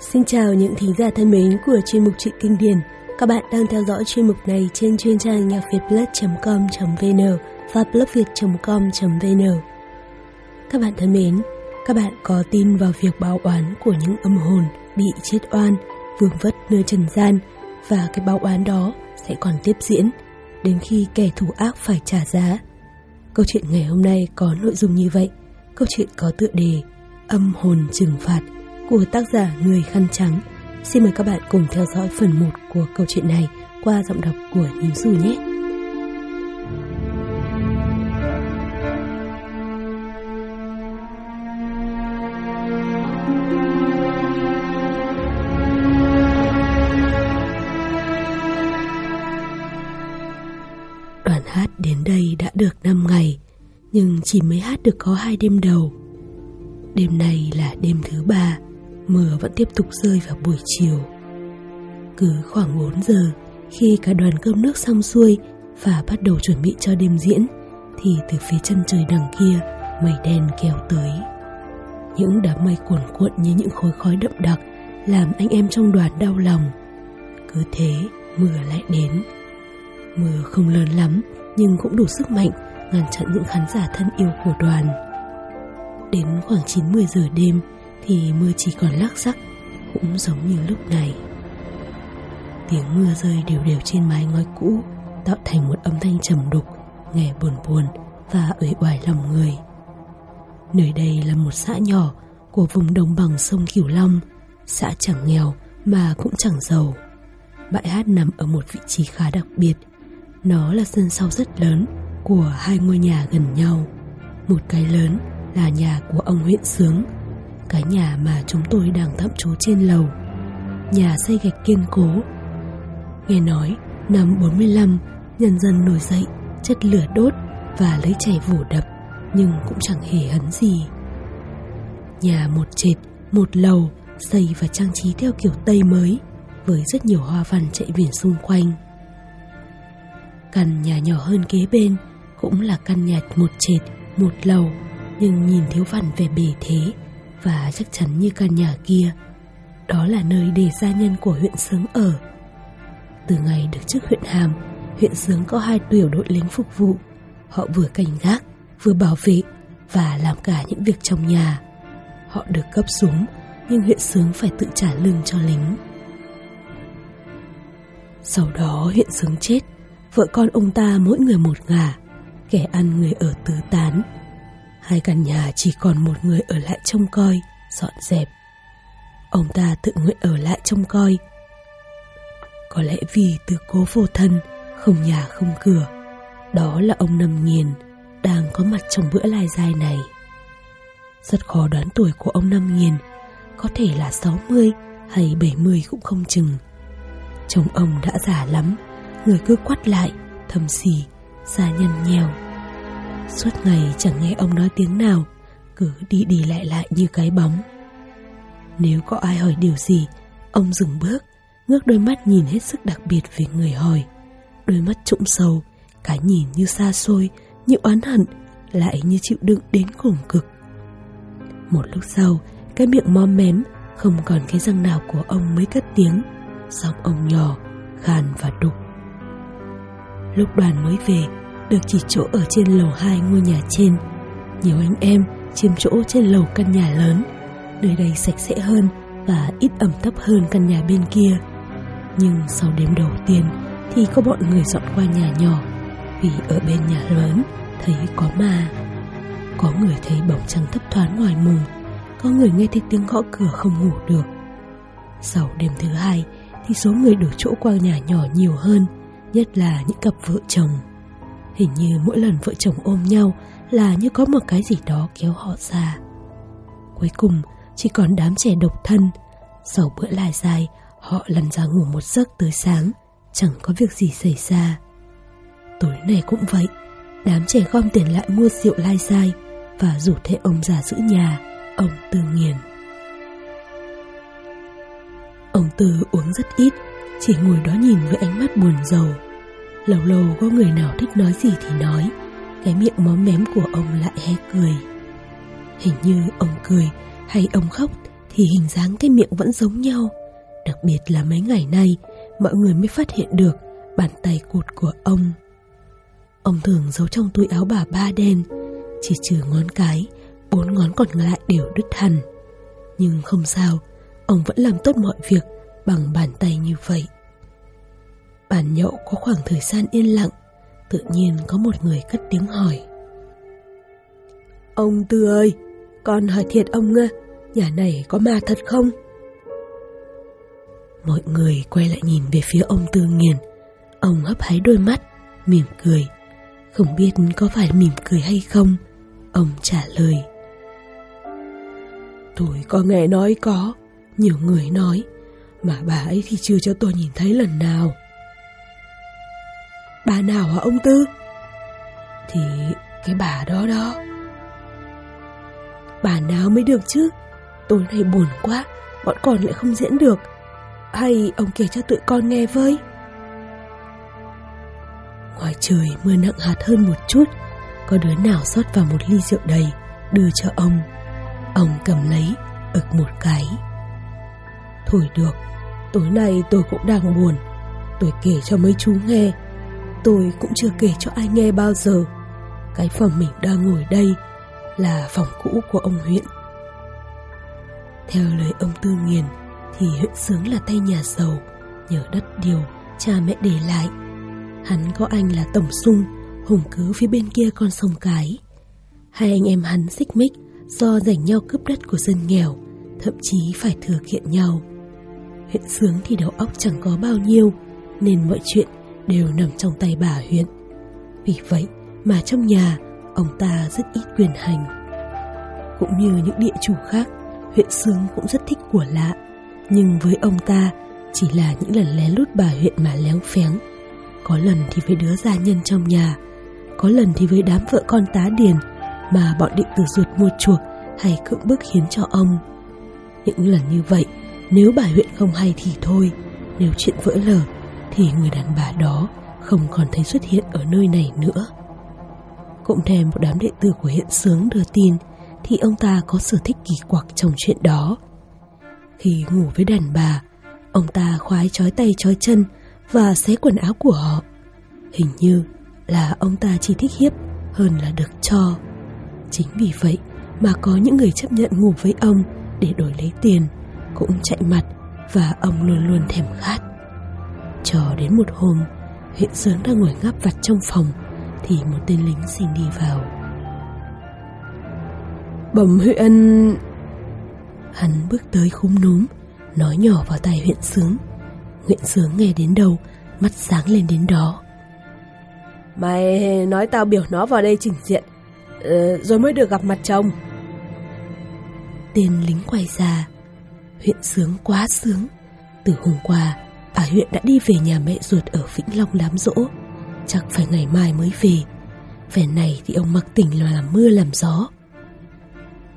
Xin chào những thính giả thân mến của chuyên mục truyện kinh điển. Các bạn đang theo dõi chuyên mục này trên chuyên trang nhacvietplus.com.vn và blogviet.com.vn. Các bạn thân mến, các bạn có tin vào việc báo oán của những âm hồn bị chết oan, vương vất nơi trần gian và cái báo oán đó sẽ còn tiếp diễn đến khi kẻ thù ác phải trả giá. Câu chuyện ngày hôm nay có nội dung như vậy. Câu chuyện có tựa đề Âm hồn trừng phạt của tác giả Người Khăn Trắng. Xin mời các bạn cùng theo dõi phần 1 của câu chuyện này qua giọng đọc của Nhím Du nhé. Đoàn hát đến đây đã được 5 ngày, nhưng chỉ mới hát được có hai đêm đầu. Đêm này là đêm thứ ba, mưa vẫn tiếp tục rơi vào buổi chiều. Cứ khoảng 4 giờ, khi cả đoàn cơm nước xong xuôi và bắt đầu chuẩn bị cho đêm diễn, thì từ phía chân trời đằng kia, mây đen kéo tới. Những đám mây cuồn cuộn như những khối khói đậm đặc làm anh em trong đoàn đau lòng. Cứ thế, mưa lại đến. Mưa không lớn lắm, nhưng cũng đủ sức mạnh ngăn chặn những khán giả thân yêu của đoàn. Đến khoảng 9-10 giờ đêm thì mưa chỉ còn lác sắc, cũng giống như lúc này. Tiếng mưa rơi đều đều trên mái ngói cũ tạo thành một âm thanh trầm đục, nghe buồn buồn và uể oải lòng người. Nơi đây là một xã nhỏ của vùng đồng bằng sông Cửu Long, xã chẳng nghèo mà cũng chẳng giàu. Bãi hát nằm ở một vị trí khá đặc biệt. Nó là sân sau rất lớn của hai ngôi nhà gần nhau. Một cái lớn là nhà của ông huyện sướng cái nhà mà chúng tôi đang tạm trú trên lầu. Nhà xây gạch kiên cố. Nghe nói, năm 45 nhân dân nổi dậy, chất lửa đốt và lấy chảy vủ đập, nhưng cũng chẳng hề hấn gì. Nhà một trệt, một lầu, xây và trang trí theo kiểu tây mới, với rất nhiều hoa văn chạy viền xung quanh. Căn nhà nhỏ hơn kế bên cũng là căn nhà một trệt, một lầu, nhưng nhìn thiếu văn về bề thế và chắc chắn như căn nhà kia đó là nơi để gia nhân của huyện Sướng ở. Từ ngày được chức huyện Hàm, huyện Sướng có hai tiểu đội lính phục vụ. Họ vừa cảnh gác, vừa bảo vệ và làm cả những việc trong nhà. Họ được cấp súng, nhưng huyện Sướng phải tự trả lương cho lính. Sau đó huyện Sướng chết, vợ con ông ta mỗi người một ngả, kẻ ăn người ở tứ tán Hai căn nhà chỉ còn một người ở lại trông coi, dọn dẹp. Ông ta tự nguyện ở lại trông coi. Có lẽ vì từ cố vô thân, không nhà không cửa. Đó là ông Năm Nghiền, đang có mặt trong bữa lai dài này. Rất khó đoán tuổi của ông Năm Nghiền, có thể là 60 hay 70 cũng không chừng. Chồng ông đã già lắm, người cứ quắt lại, thầm xì, da nhăn nhèo. Suốt ngày chẳng nghe ông nói tiếng nào, Cứ đi đi lại lại như cái bóng. Nếu có ai hỏi điều gì, Ông dừng bước, Ngước đôi mắt nhìn hết sức đặc biệt về người hỏi. Đôi mắt trũng sâu, Cái nhìn như xa xôi, Như oán hận, Lại như chịu đựng đến cùng cực. Một lúc sau, Cái miệng mom mém, Không còn cái răng nào của ông mới cất tiếng, Giọng ông nhỏ, Khàn và đục. Lúc đoàn mới về được chỉ chỗ ở trên lầu hai ngôi nhà trên. Nhiều anh em chiếm chỗ trên lầu căn nhà lớn, nơi đây sạch sẽ hơn và ít ẩm thấp hơn căn nhà bên kia. Nhưng sau đêm đầu tiên thì có bọn người dọn qua nhà nhỏ vì ở bên nhà lớn thấy có ma. Có người thấy bóng trăng thấp thoáng ngoài mùng, có người nghe thấy tiếng gõ cửa không ngủ được. Sau đêm thứ hai thì số người đổ chỗ qua nhà nhỏ nhiều hơn, nhất là những cặp vợ chồng. Hình như mỗi lần vợ chồng ôm nhau là như có một cái gì đó kéo họ ra. Cuối cùng chỉ còn đám trẻ độc thân. Sau bữa lai dài, họ lăn ra ngủ một giấc tới sáng, chẳng có việc gì xảy ra. Tối này cũng vậy, đám trẻ gom tiền lại mua rượu lai dài và rủ thế ông già giữ nhà, ông Tư Nghiền. Ông Tư uống rất ít, chỉ ngồi đó nhìn với ánh mắt buồn rầu. Lâu lâu có người nào thích nói gì thì nói, cái miệng móm mém của ông lại hé cười. Hình như ông cười hay ông khóc thì hình dáng cái miệng vẫn giống nhau. Đặc biệt là mấy ngày nay, mọi người mới phát hiện được bàn tay cụt của ông. Ông thường giấu trong túi áo bà ba đen, chỉ trừ ngón cái, bốn ngón còn lại đều đứt hẳn. Nhưng không sao, ông vẫn làm tốt mọi việc bằng bàn tay như vậy. Bàn nhậu có khoảng thời gian yên lặng, tự nhiên có một người cất tiếng hỏi. Ông Tư ơi, con hỏi thiệt ông ơ, nhà này có ma thật không? Mọi người quay lại nhìn về phía ông Tư Nghiền. Ông hấp háy đôi mắt, mỉm cười. Không biết có phải mỉm cười hay không, ông trả lời. Tôi có nghe nói có, nhiều người nói, mà bà ấy thì chưa cho tôi nhìn thấy lần nào. Bà nào hả ông Tư? Thì cái bà đó đó. Bà nào mới được chứ? Tối nay buồn quá, bọn con lại không diễn được. Hay ông kể cho tụi con nghe với? Ngoài trời mưa nặng hạt hơn một chút, có đứa nào rót vào một ly rượu đầy, đưa cho ông. Ông cầm lấy, ực một cái. Thôi được, tối nay tôi cũng đang buồn. Tôi kể cho mấy chú nghe. Tôi cũng chưa kể cho ai nghe bao giờ. Cái phòng mình đang ngồi đây là phòng cũ của ông huyện. Theo lời ông Tư Nghiền thì huyện sướng là tay nhà giàu, nhờ đất điều cha mẹ để lại. Hắn có anh là Tổng Sung, hùng cứ phía bên kia con sông Cái. Hai anh em hắn xích mích do giành nhau cướp đất của dân nghèo, thậm chí phải thừa kiện nhau. Huyện sướng thì đầu óc chẳng có bao nhiêu, nên mọi chuyện đều nằm trong tay bà huyện. Vì vậy mà trong nhà, ông ta rất ít quyền hành. Cũng như những địa chủ khác, huyện sướng cũng rất thích của lạ. Nhưng với ông ta, chỉ là những lần lén lút bà huyện mà léo phéng. Có lần thì với đứa gia nhân trong nhà, có lần thì với đám vợ con tá điền mà bọn định tử ruột mua chuộc hay cưỡng bức khiến cho ông. Những lần như vậy, nếu bà huyện không hay thì thôi, nếu chuyện vỡ lở thì người đàn bà đó không còn thấy xuất hiện ở nơi này nữa. Cũng thêm một đám đệ tử của hiện sướng đưa tin thì ông ta có sở thích kỳ quặc trong chuyện đó. Khi ngủ với đàn bà, ông ta khoái chói tay chói chân và xé quần áo của họ. Hình như là ông ta chỉ thích hiếp hơn là được cho. Chính vì vậy mà có những người chấp nhận ngủ với ông để đổi lấy tiền, cũng chạy mặt và ông luôn luôn thèm khát. Cho đến một hôm, huyện sướng đang ngồi ngáp vặt trong phòng thì một tên lính xin đi vào. Bẩm huyện... Hắn bước tới khúm núm, nói nhỏ vào tai huyện sướng. Huyện sướng nghe đến đâu, mắt sáng lên đến đó. Mày nói tao biểu nó vào đây trình diện, ờ, rồi mới được gặp mặt chồng. Tên lính quay ra, huyện sướng quá sướng. Từ hôm qua, bà huyện đã đi về nhà mẹ ruột ở Vĩnh Long đám dỗ, chắc phải ngày mai mới về. Về này thì ông mặc tỉnh là làm mưa làm gió.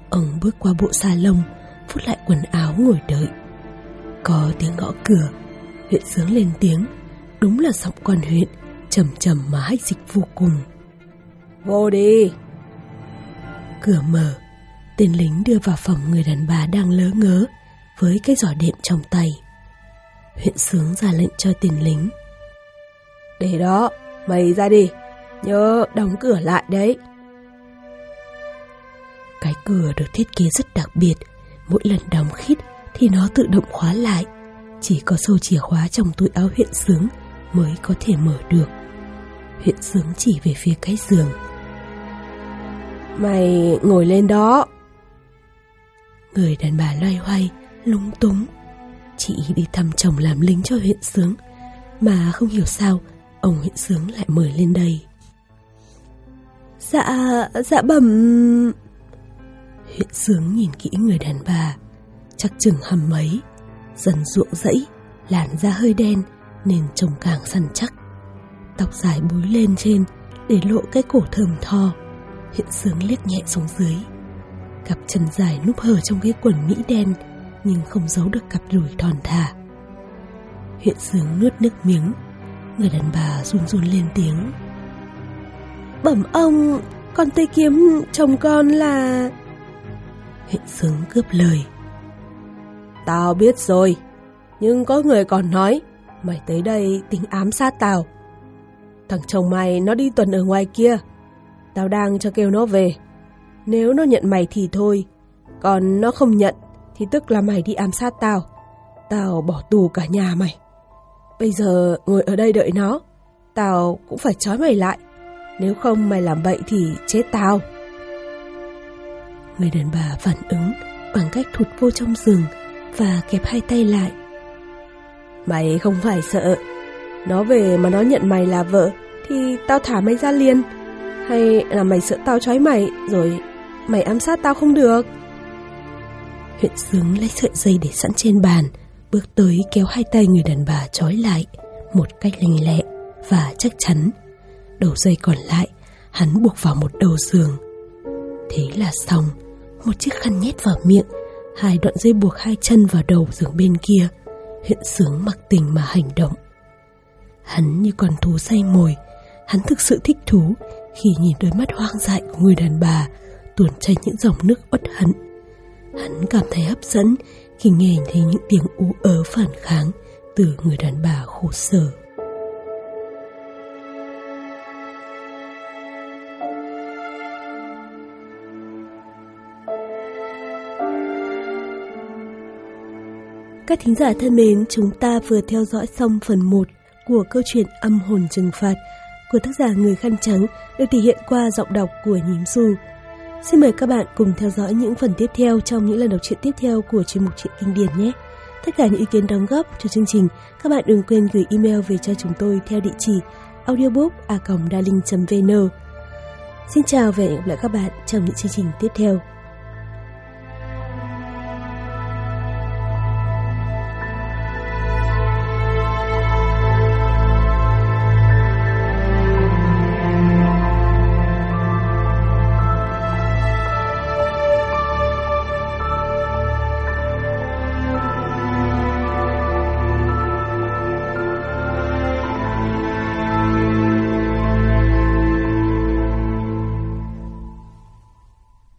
Ông bước qua bộ sa lông, phút lại quần áo ngồi đợi. Có tiếng gõ cửa, huyện sướng lên tiếng, đúng là giọng quan huyện, trầm trầm mà hách dịch vô cùng. Vô đi! Cửa mở, tên lính đưa vào phòng người đàn bà đang lớ ngớ với cái giỏ đệm trong tay. Huyện sướng ra lệnh cho tên lính. Để đó, mày ra đi, nhớ đóng cửa lại đấy. Cái cửa được thiết kế rất đặc biệt, mỗi lần đóng khít thì nó tự động khóa lại. Chỉ có sâu chìa khóa trong túi áo huyện sướng mới có thể mở được. Huyện sướng chỉ về phía cái giường. Mày ngồi lên đó. Người đàn bà loay hoay, lúng túng. Chị đi thăm chồng làm lính cho huyện sướng Mà không hiểu sao Ông huyện sướng lại mời lên đây. Dạ, dạ bẩm. Huyện sướng nhìn kỹ người đàn bà Chắc chừng hầm mấy Dần ruộng rẫy Làn da hơi đen Nên trông càng săn chắc. Tóc dài búi lên trên Để lộ cái cổ thơm tho. Huyện sướng liếc nhẹ xuống dưới Cặp chân dài núp hở trong cái quần mỹ đen nhưng không giấu được cặp đùi thon thả. Huyện sướng nuốt nước miếng, Người đàn bà run run lên tiếng. Bẩm ông, Con tây kiếm chồng con là Huyện sướng cướp lời. Tao biết rồi, Nhưng có người còn nói, Mày tới đây tính ám sát tao. Thằng chồng mày nó đi tuần ở ngoài kia, Tao đang cho kêu nó về. Nếu nó nhận mày thì thôi, Còn nó không nhận thì tức là mày đi ám sát tao. Tao bỏ tù cả nhà mày. Bây giờ ngồi ở đây đợi nó. Tao cũng phải trói mày lại. Nếu không mày làm bậy thì chết tao. Người đàn bà phản ứng Bằng cách thụt vô trong rừng Và kẹp hai tay lại. Mày không phải sợ. Nó về mà nó nhận mày là vợ Thì tao thả mày ra liền. Hay là mày sợ tao trói mày Rồi mày ám sát tao không được? Huyện sướng lấy sợi dây để sẵn trên bàn, Bước tới kéo hai tay người đàn bà trói lại, Một cách lành lẹ Và chắc chắn. Đầu dây còn lại, Hắn buộc vào một đầu giường. Thế là xong, Một chiếc khăn nhét vào miệng, Hai đoạn dây buộc hai chân vào đầu giường bên kia. Huyện sướng mặc tình mà hành động. Hắn như con thú say mồi, Hắn thực sự thích thú Khi nhìn đôi mắt hoang dại của người đàn bà Tuồn chảy những dòng nước uất hận. Hắn cảm thấy hấp dẫn khi nghe thấy những tiếng ú ớ phản kháng từ người đàn bà khổ sở. Các thính giả thân mến, chúng ta vừa theo dõi xong phần 1 của câu chuyện Âm hồn trừng phạt của tác giả Người Khăn Trắng được thể hiện qua giọng đọc của Nhím Du. Xin mời các bạn cùng theo dõi những phần tiếp theo trong những lần đọc truyện tiếp theo của chuyên mục truyện kinh điển nhé. Tất cả những ý kiến đóng góp cho chương trình, các bạn đừng quên gửi email về cho chúng tôi theo địa chỉ audiobook.darling.vn Xin chào và hẹn gặp lại các bạn trong những chương trình tiếp theo.